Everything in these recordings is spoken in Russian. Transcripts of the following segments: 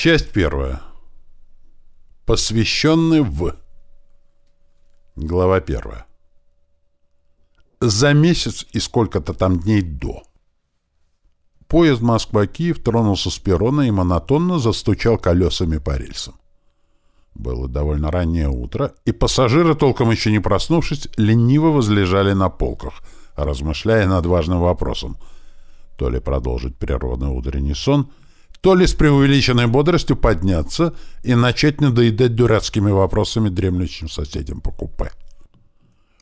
Часть первая. Посвященный в. Глава первая. За месяц и сколько-то там дней до. Поезд Москва-Киев тронулся с перрона и монотонно застучал колесами по рельсам. Было довольно раннее утро, и пассажиры, толком еще не проснувшись, лениво возлежали на полках, размышляя над важным вопросом. То ли продолжить природный утренний сон, то ли с преувеличенной бодростью подняться и начать надоедать дурацкими вопросами дремлющим соседям по купе.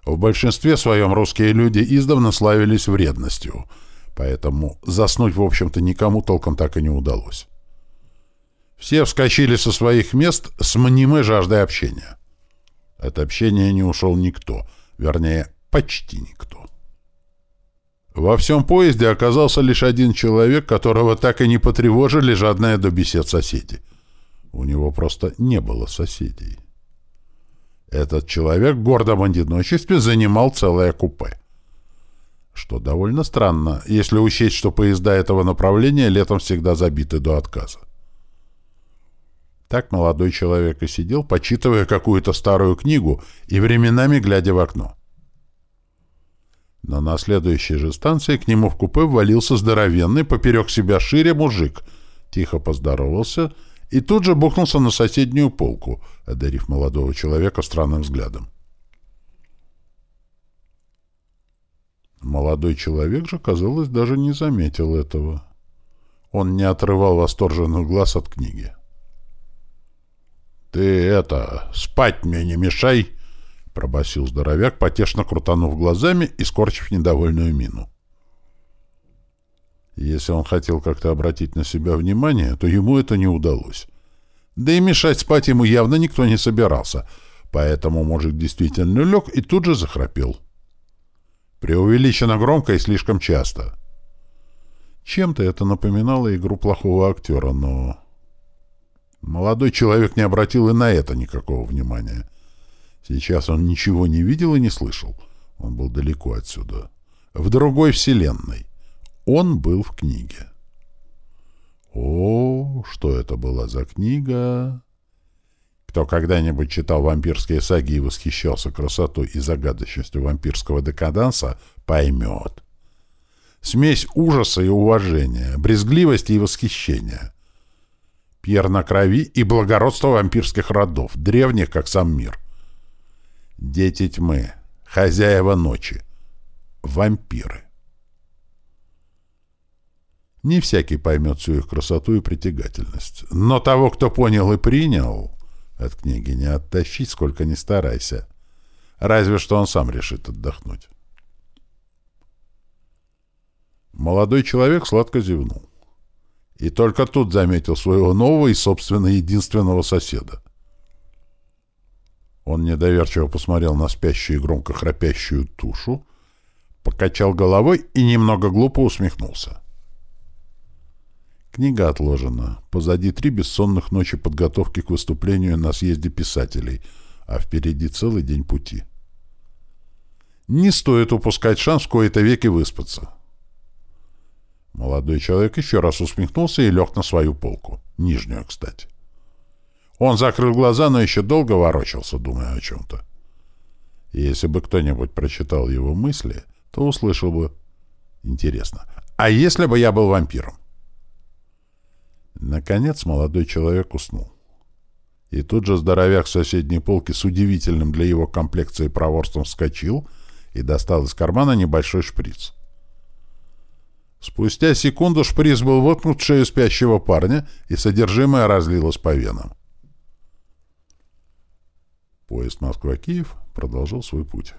В большинстве своем русские люди издавна славились вредностью, поэтому заснуть, в общем-то, никому толком так и не удалось. Все вскочили со своих мест с мнимой жаждой общения. От общения не ушел никто, вернее, почти никто. Во всем поезде оказался лишь один человек, которого так и не потревожили жадные до бесед соседи. У него просто не было соседей. Этот человек в гордом одиночестве занимал целое купе. Что довольно странно, если учесть, что поезда этого направления летом всегда забиты до отказа. Так молодой человек и сидел, почитывая какую-то старую книгу и временами глядя в окно. Но на следующей же станции к нему в купе ввалился здоровенный, поперек себя шире мужик, тихо поздоровался и тут же бухнулся на соседнюю полку, одарив молодого человека странным взглядом. Молодой человек же, казалось, даже не заметил этого. Он не отрывал восторженных глаз от книги. «Ты это, спать мне не мешай!» — пробасил здоровяк, потешно крутанув глазами и скорчив недовольную мину. Если он хотел как-то обратить на себя внимание, то ему это не удалось. Да и мешать спать ему явно никто не собирался, поэтому мужик действительно лег и тут же захрапел. Преувеличенно громко и слишком часто. Чем-то это напоминало игру плохого актера, но Молодой человек не обратил и на это никакого внимания. Сейчас он ничего не видел и не слышал. Он был далеко отсюда. В другой вселенной. Он был в книге. О, что это была за книга? Кто когда-нибудь читал вампирские саги и восхищался красотой и загадочностью вампирского декаданса, поймет. Смесь ужаса и уважения, брезгливости и восхищения — Пьер на крови и благородство вампирских родов, древних, как сам мир. Дети тьмы, хозяева ночи, вампиры. Не всякий поймет всю их красоту и притягательность. Но того, кто понял и принял, от книги не оттащить, сколько ни старайся. Разве что он сам решит отдохнуть. Молодой человек сладко зевнул. И только тут заметил своего нового и, собственно, единственного соседа. Он недоверчиво посмотрел на спящую и громко храпящую тушу, покачал головой и немного глупо усмехнулся. Книга отложена. Позади три бессонных ночи подготовки к выступлению на съезде писателей, а впереди целый день пути. Не стоит упускать шанс в кои-то веки выспаться. Молодой человек еще раз усмехнулся и лег на свою полку. Нижнюю, кстати. Он закрыл глаза, но еще долго ворочался, думая о чем-то. И если бы кто-нибудь прочитал его мысли, то услышал бы... Интересно, а если бы я был вампиром? Наконец молодой человек уснул. И тут же здоровяк соседней полки с удивительным для его комплекции проворством вскочил и достал из кармана небольшой шприц. Спустя секунду шприц был воткнут в шею спящего парня, и содержимое разлилось по венам. Поезд Москва-Киев продолжил свой путь.